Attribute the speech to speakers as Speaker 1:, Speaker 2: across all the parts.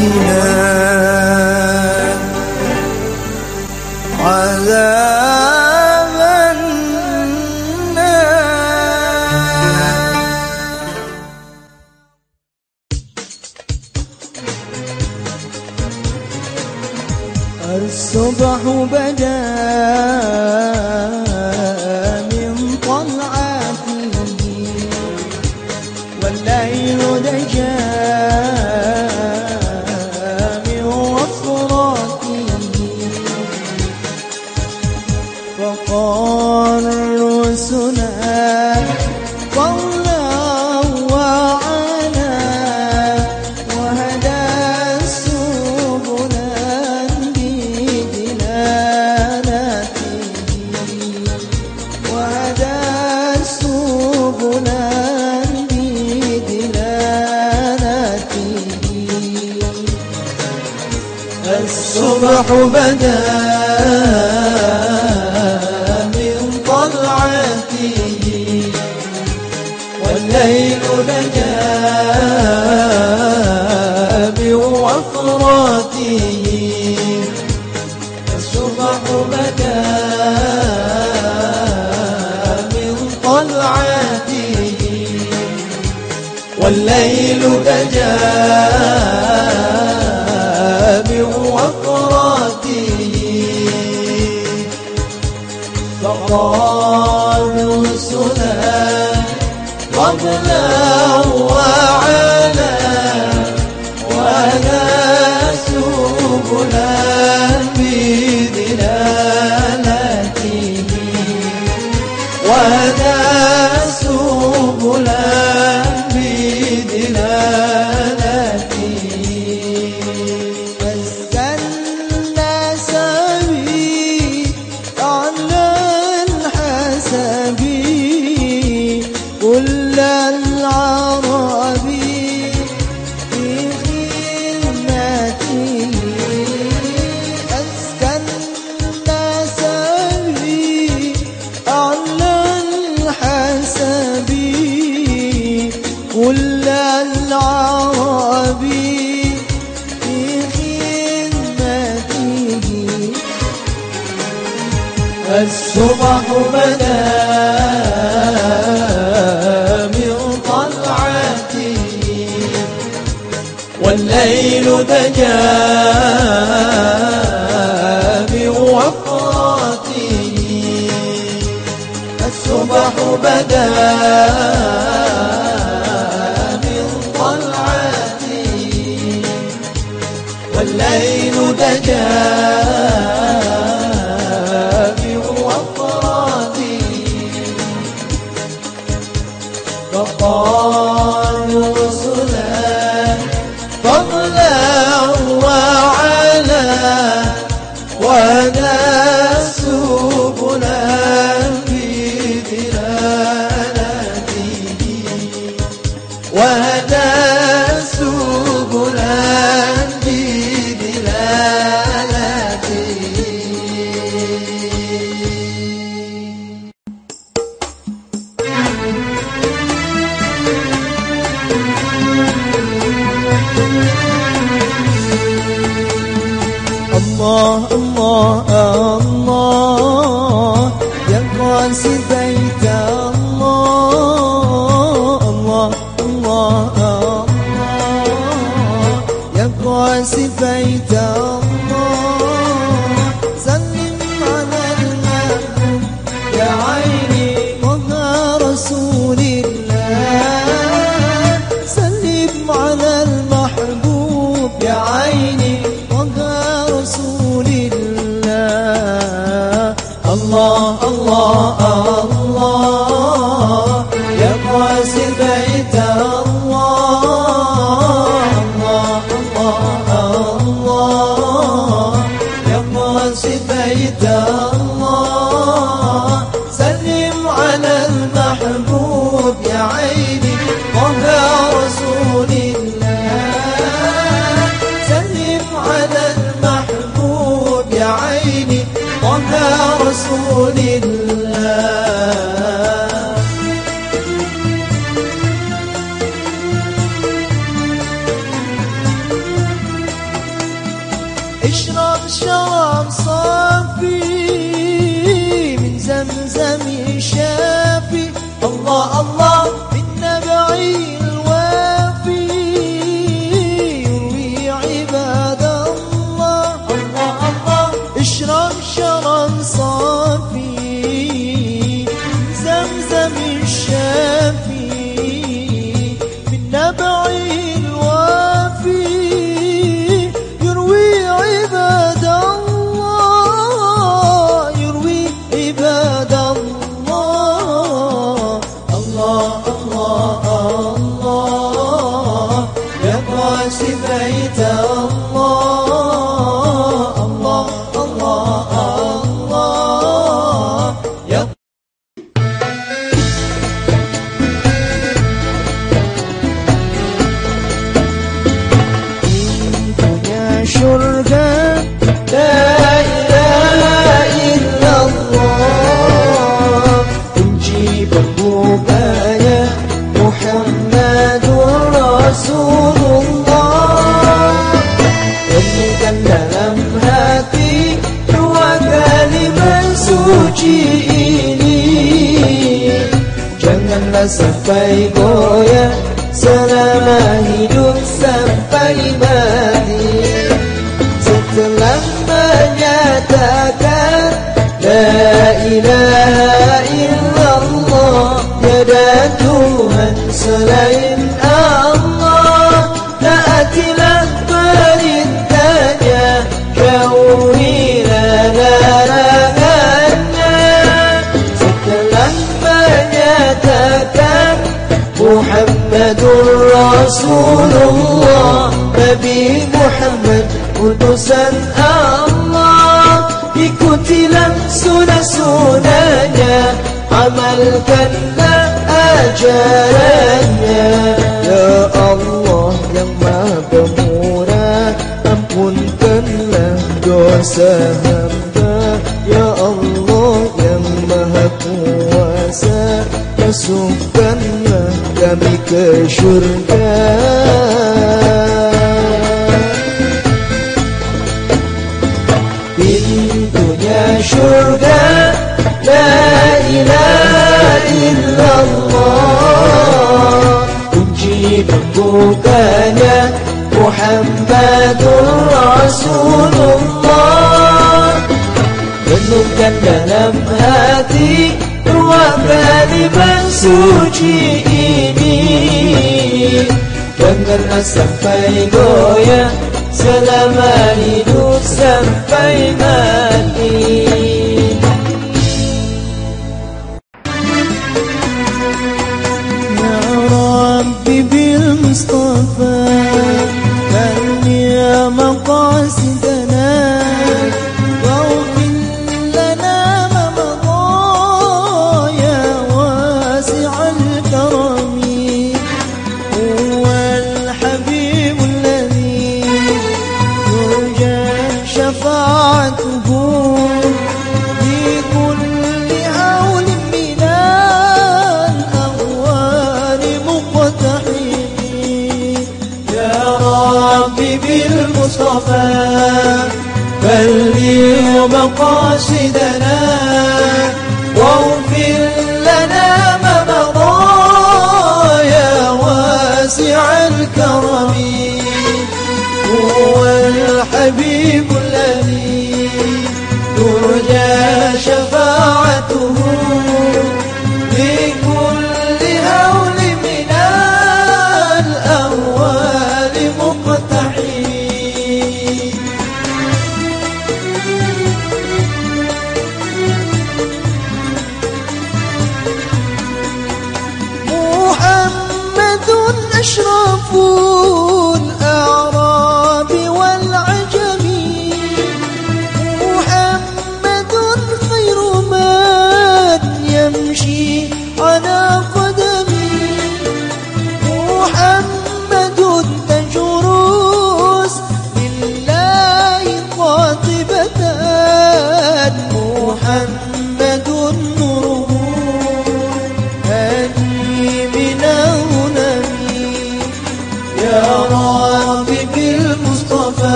Speaker 1: Yeah. والليل دجى وفراته الصبح بدا من طلعته والليل
Speaker 2: دجى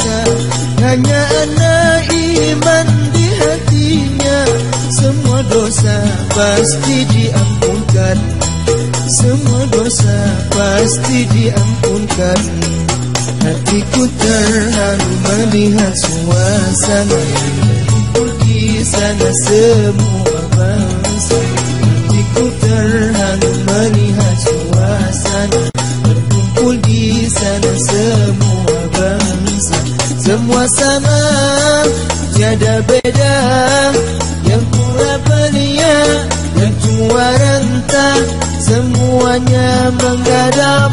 Speaker 2: biasa. Hanya anak iman di hatinya. Semua dosa pasti diampunkan. Semua dosa pasti diampunkan. Hatiku terharu melihat suasana di sana semua bangsa. Hatiku terharu melihat suasana Berkumpul di sana semua Semua sama Tiada beda. Yang pula belia Yang tua rentah Semuanya
Speaker 1: menggadap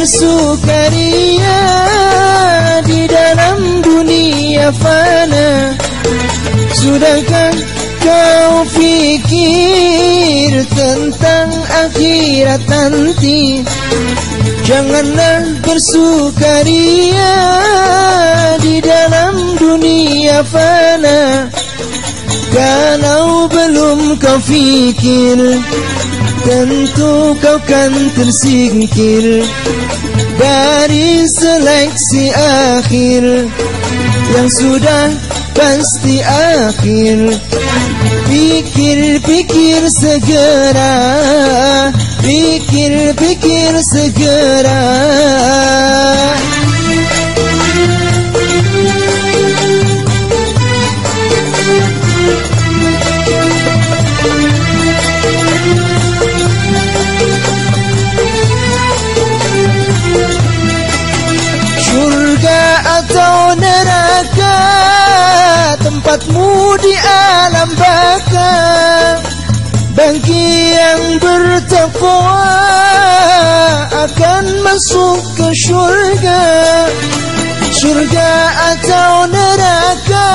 Speaker 2: bersukaria di dalam dunia fana. Sudahkah kau pikir tentang akhirat nanti? Janganlah bersukaria di dalam dunia fana. Kalau belum kau fikir Tentu kau kan tersingkir Dari seleksi akhir. Yang sudah pasti akhir. Pikir-pikir segera. Pikir-pikir segera Tempatmu di alam baka. Bagi yang bertakwa Akan masuk ke surga Surga atau neraka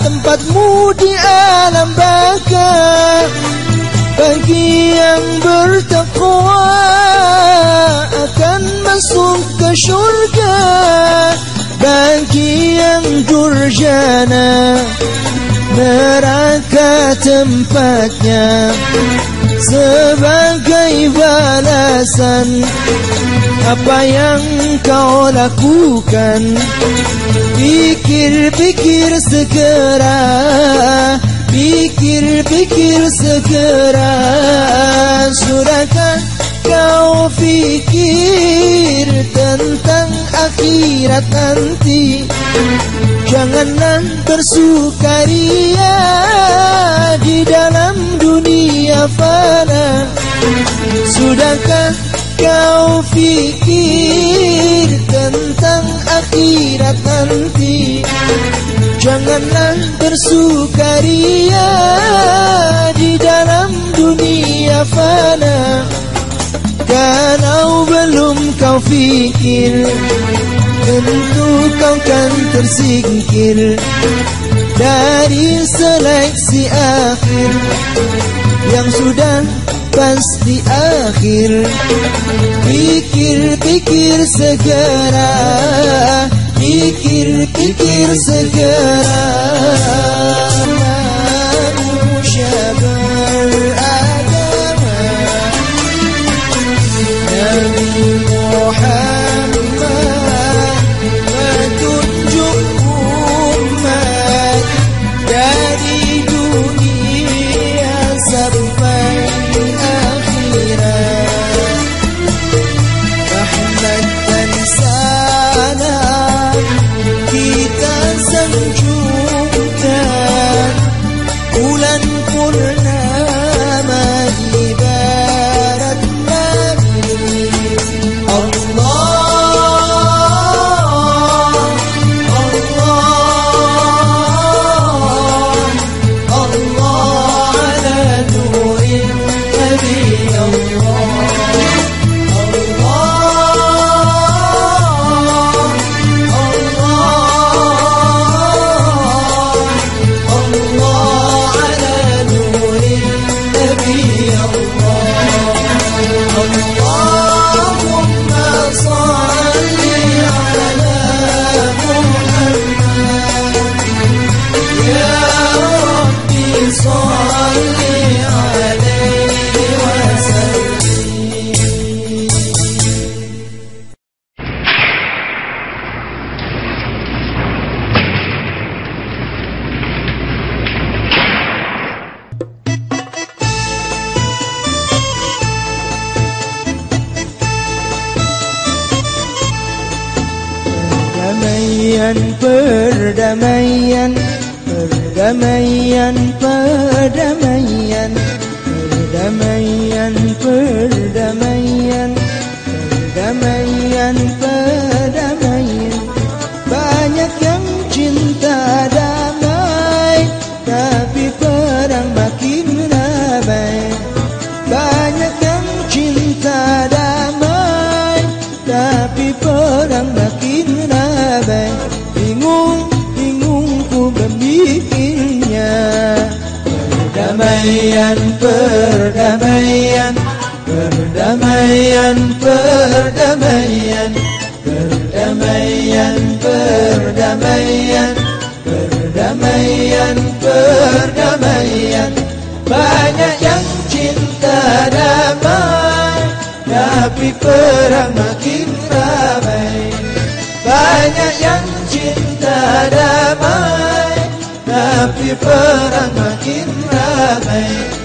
Speaker 2: Tempatmu di alam baka. Bagi yang bertakwa Akan masuk ke surga durjana Neraka tempatnya. Sebagai balasan Apa yang kau lakukan? Pikir-pikir segera Pikir-pikir segera. Sudahkah kau pikir tentang akhirat nanti. Janganlah bersukaria di dalam dunia fana. Sudahkah kau pikir tentang akhirat nanti? Janganlah bersukaria di dalam dunia fana Kalau belum kau fikir Tentu kau kan tersingkir. Dari seleksi akhir Yang sudah pasti akhir. Pikir-pikir segera Pikir-pikir segera perdamaian perdamaian perdamaian perdamaian perdamaian banyak yang cinta damai tapi perang makin ramai. Banyak yang cinta damai tapi perang makin ramai.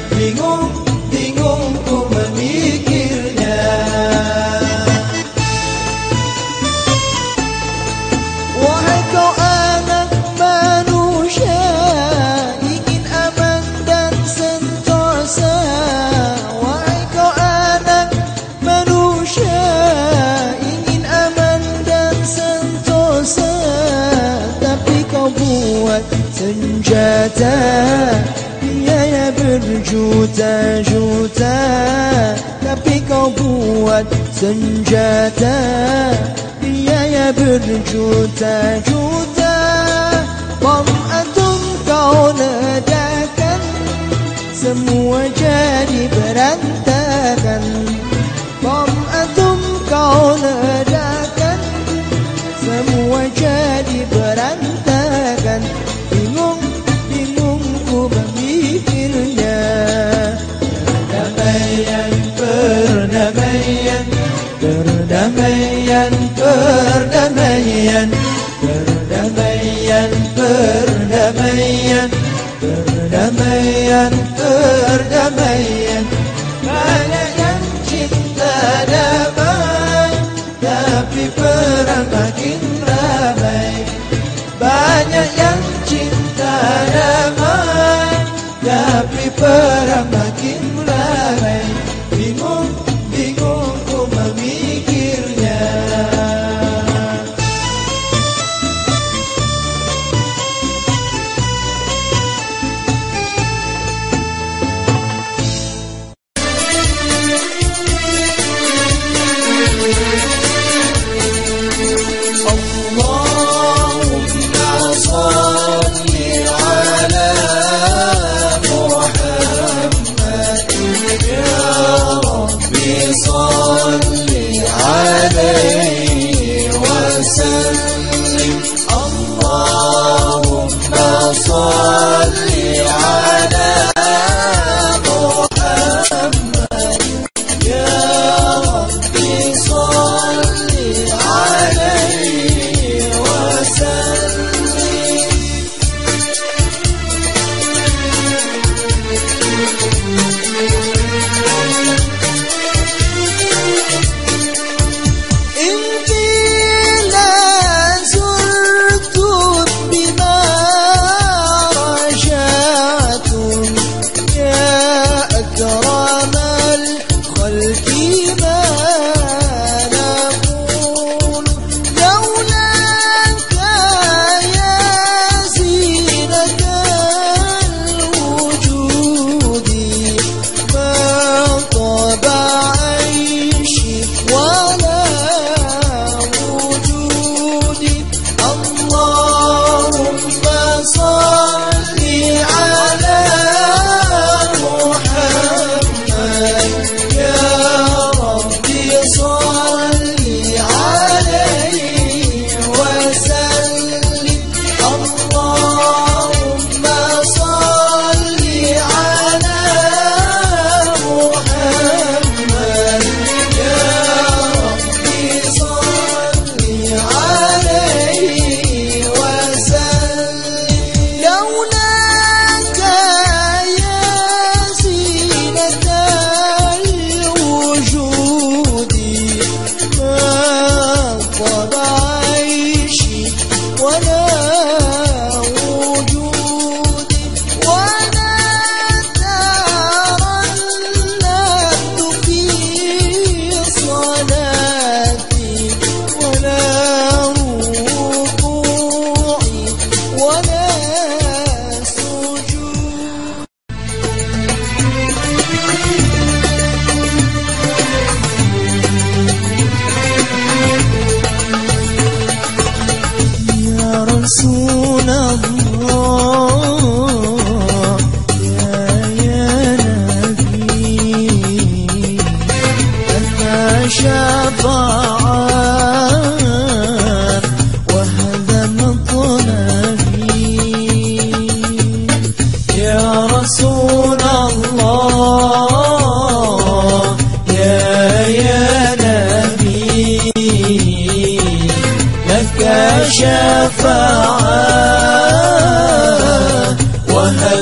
Speaker 2: سنجاتا يا يا
Speaker 1: برجوتا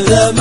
Speaker 1: love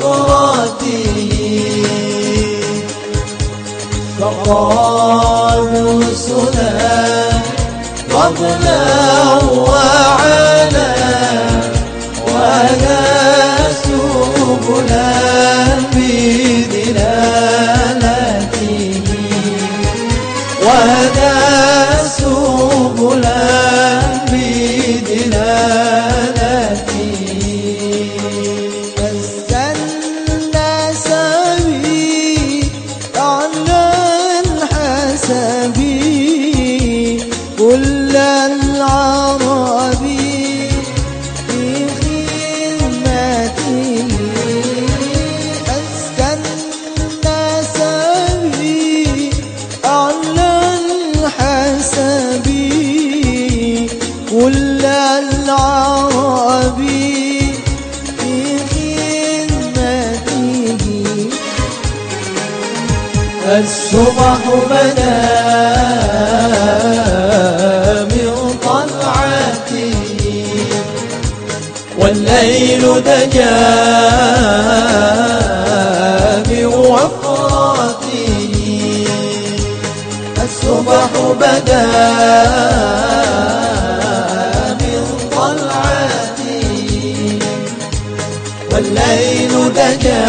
Speaker 1: فقراته فقالوا سنا ربنا وعلا ولا سبلا فيه. بدا من والليل دجا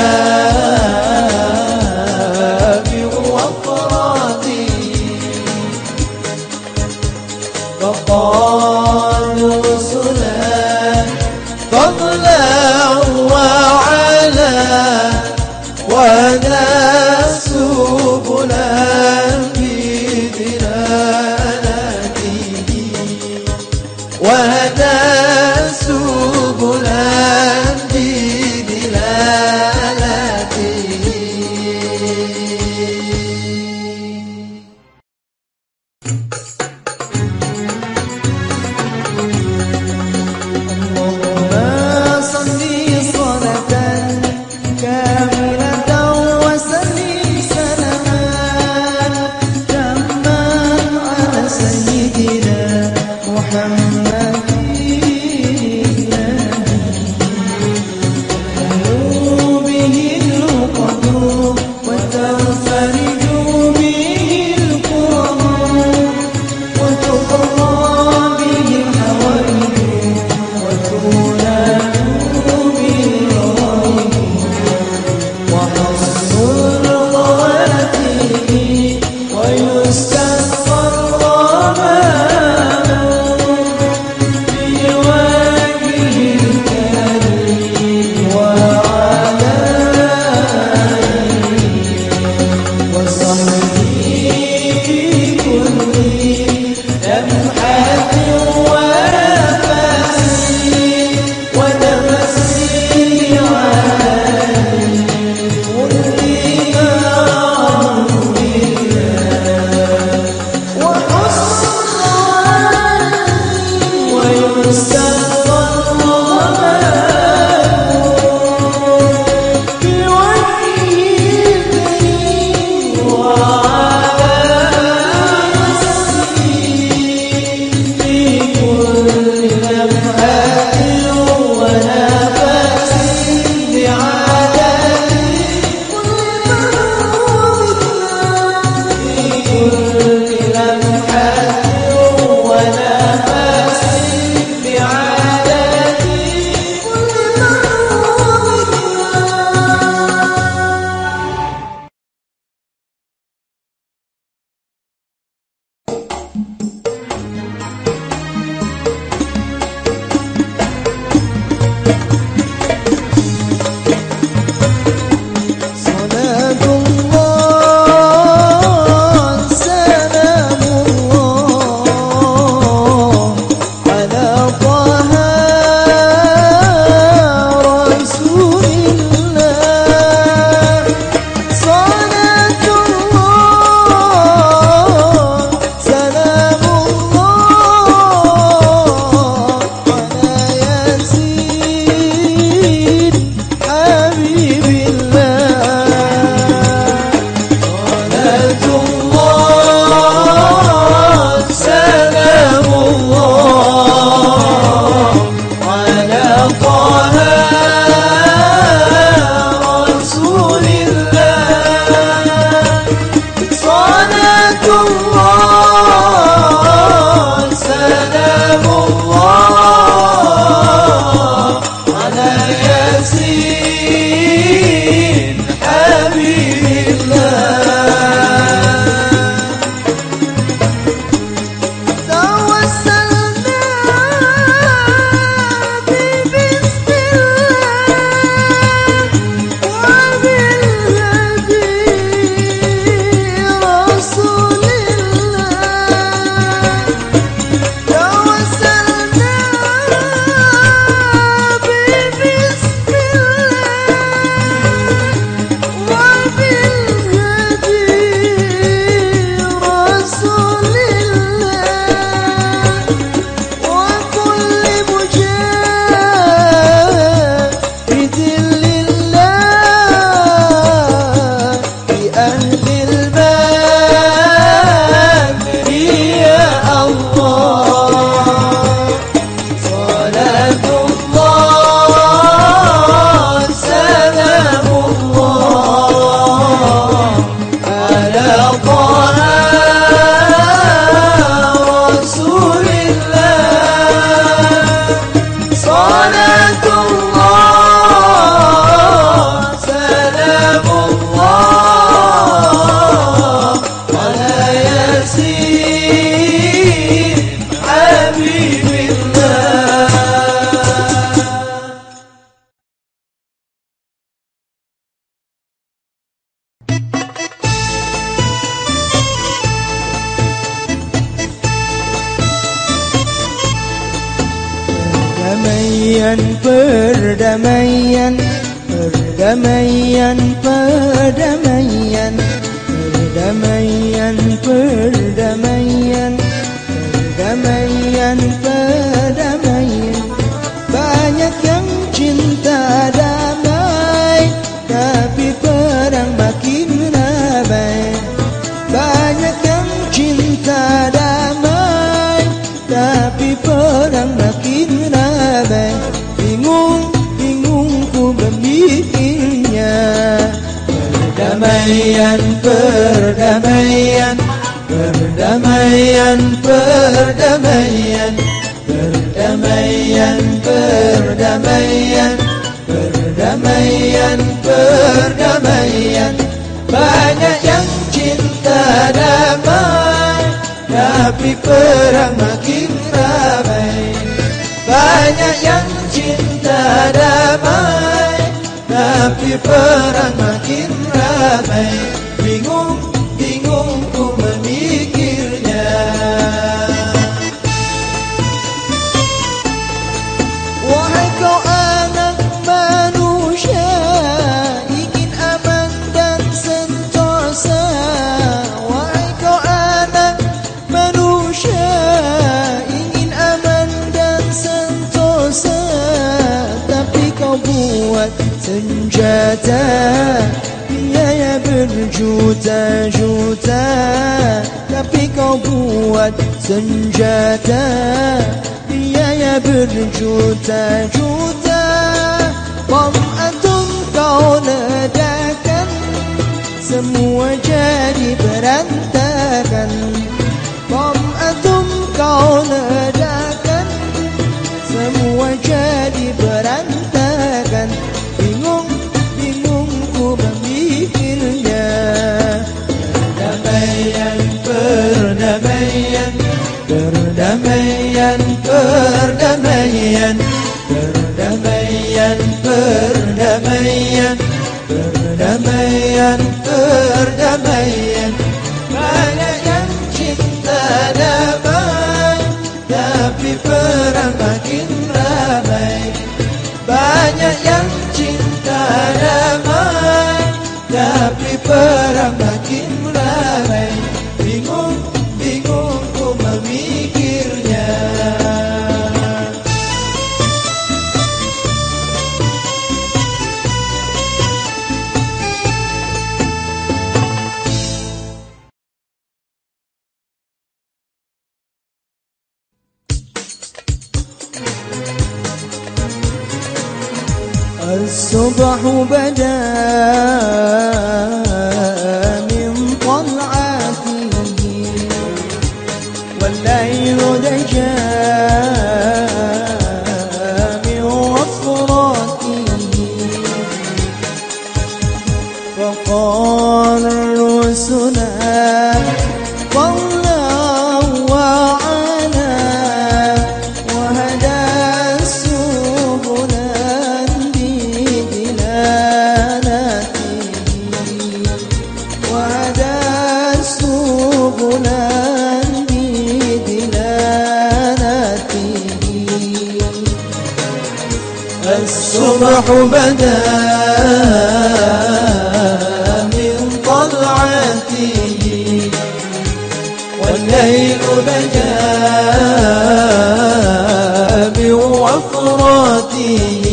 Speaker 1: وفراتي فقال سنجاتا إيايا برجو تاجو غدا من طلعته والليل بكى بوفراته.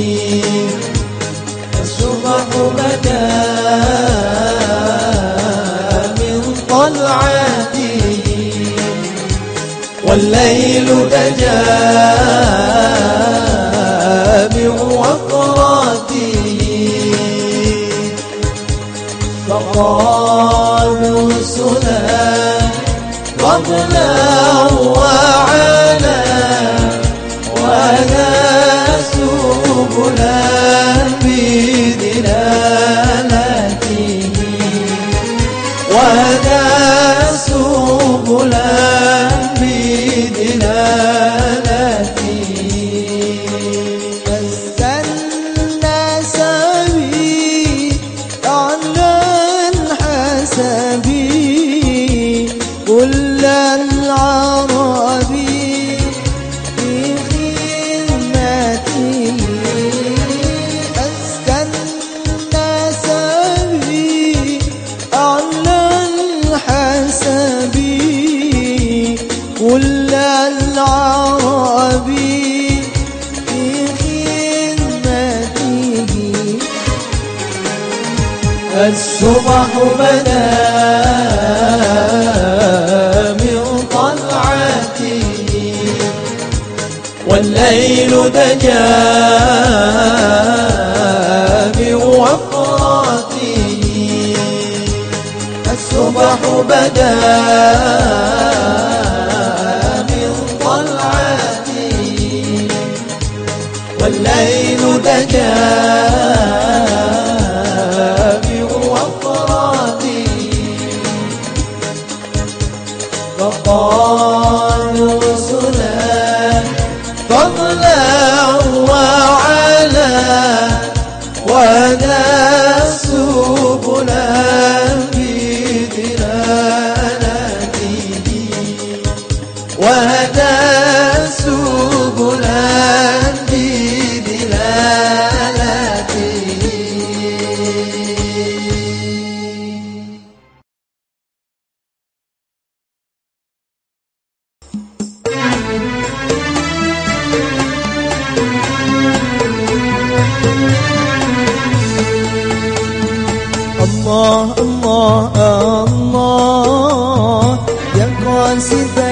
Speaker 1: الجامع وقراته الصبح
Speaker 3: بدأ. Allah, Allah, Allah Yang kuansi dan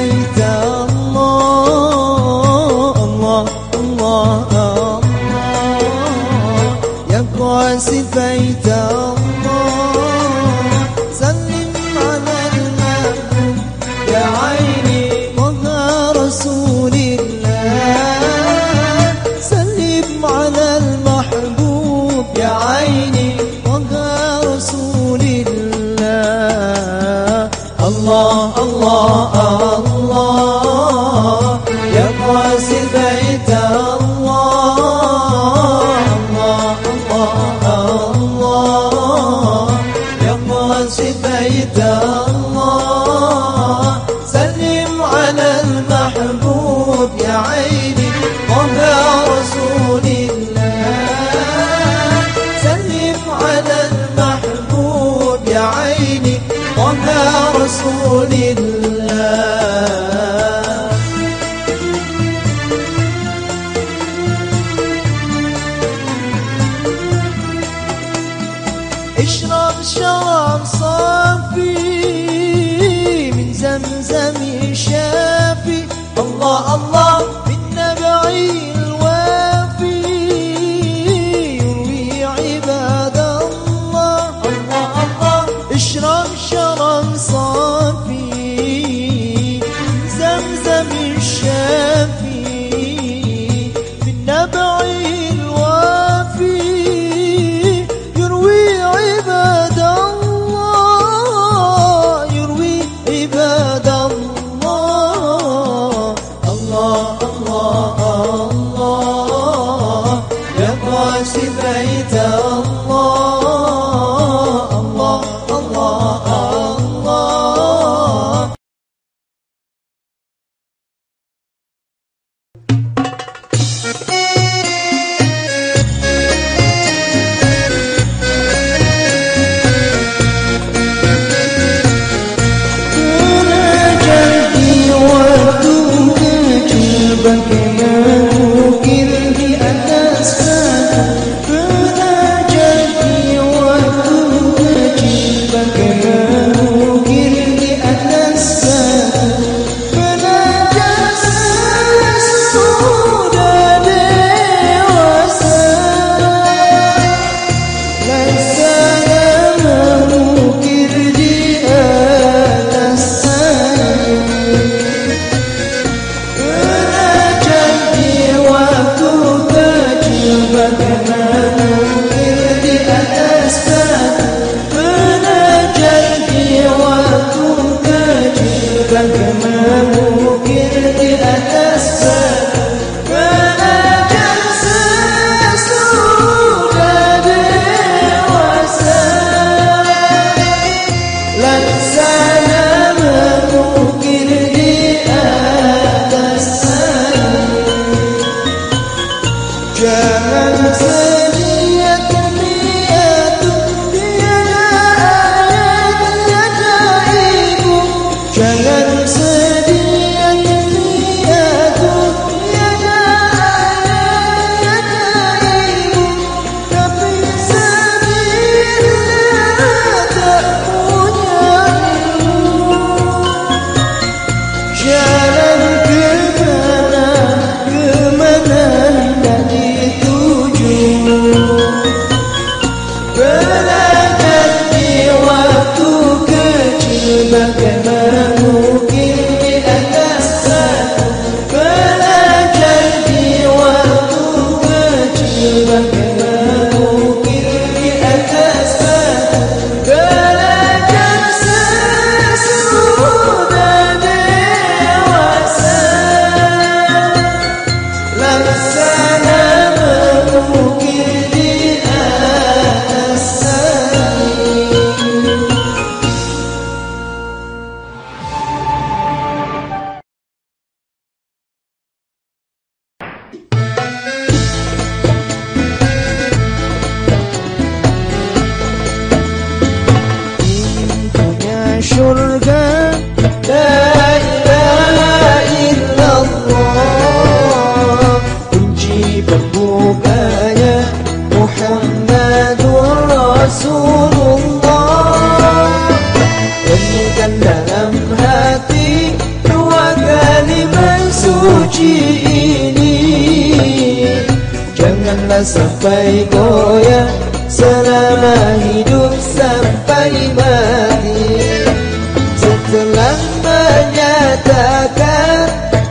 Speaker 3: Setelah menyatakan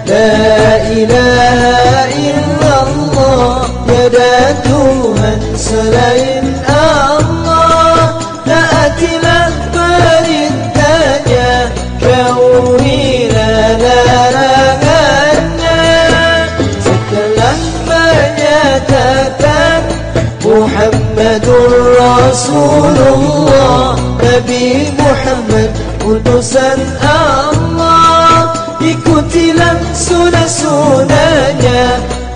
Speaker 3: La ilaha رسول الله نبي محمد قدسا الله بكتلا سنة سنايا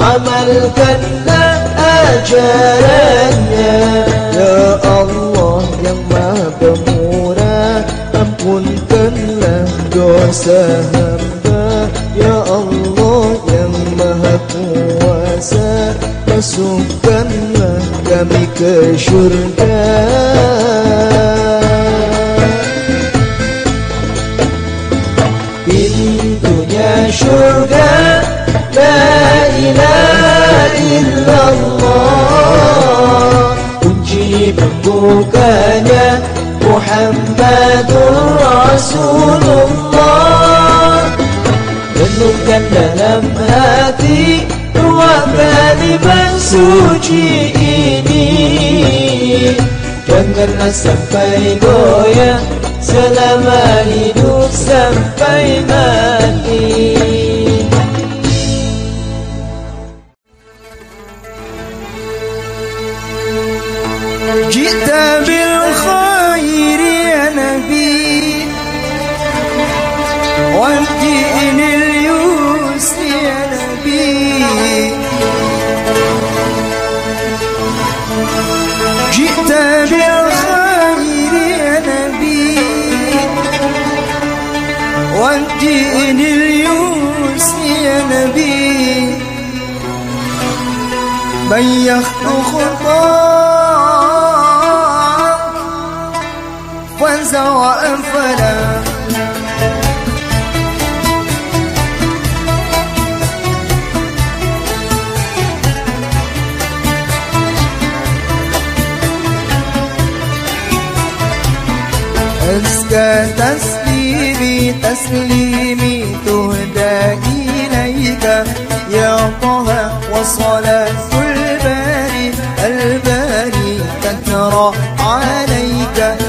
Speaker 3: عملك لا أجايا يا Allah yang maha pemurah Ampunkanlah dosa hamba Ya Allah yang maha kuasa Masukkanlah kami ke syurga Pintunya syurga La ilaha illallah Kunci pembukanya Muhammadur Rasulullah Renungkan dalam hati Dua kalimat suci ini. Janganlah sampai goyah Selama hidup sampai mati بيخت خطاك وانزع وانفلا أزكى تسليمي تسليمي تهدى إليك يا طه وصلاة البشرى عليك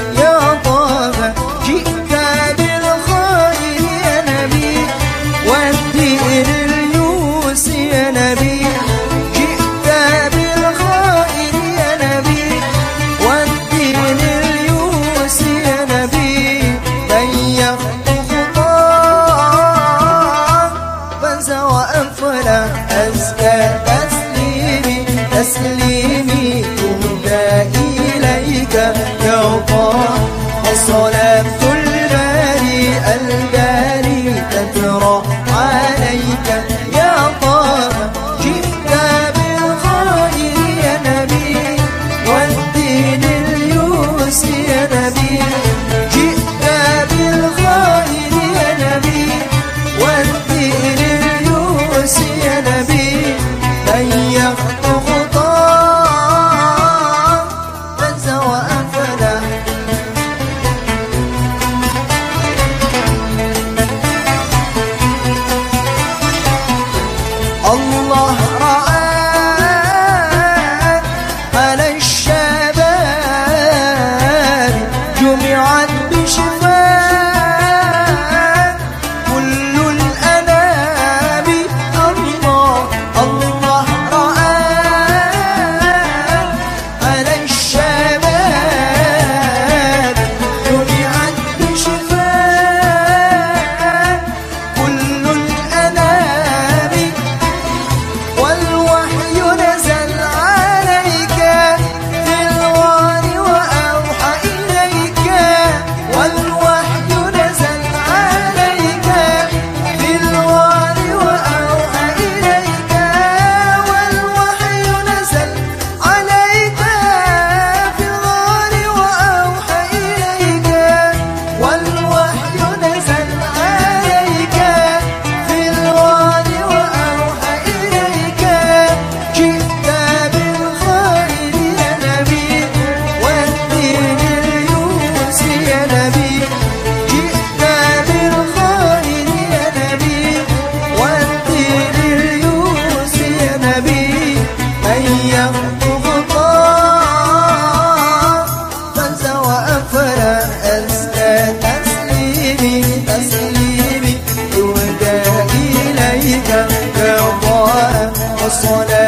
Speaker 3: one